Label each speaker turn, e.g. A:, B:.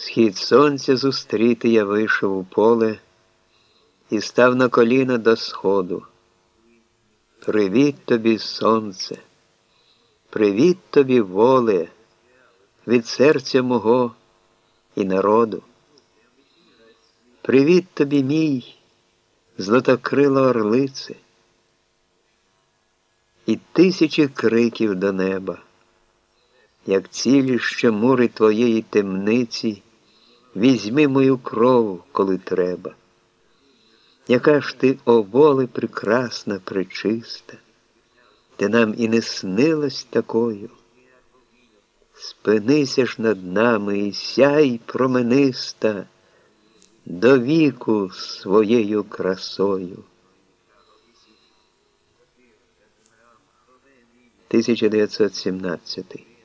A: Схід сонця зустріти я вийшов у поле і став на коліна до сходу. Привіт тобі, сонце, привіт тобі, воле, від серця мого і народу. Привіт тобі, мій, злотокрила орлице, і тисячі криків до неба, як цілі ще мури твоєї темниці, візьми мою кров, коли треба. Яка ж ти, о воле прекрасна, пречиста, ти нам і не снилась такою. Спинися ж над нами і сяй промениста до віку своєю красою. 1917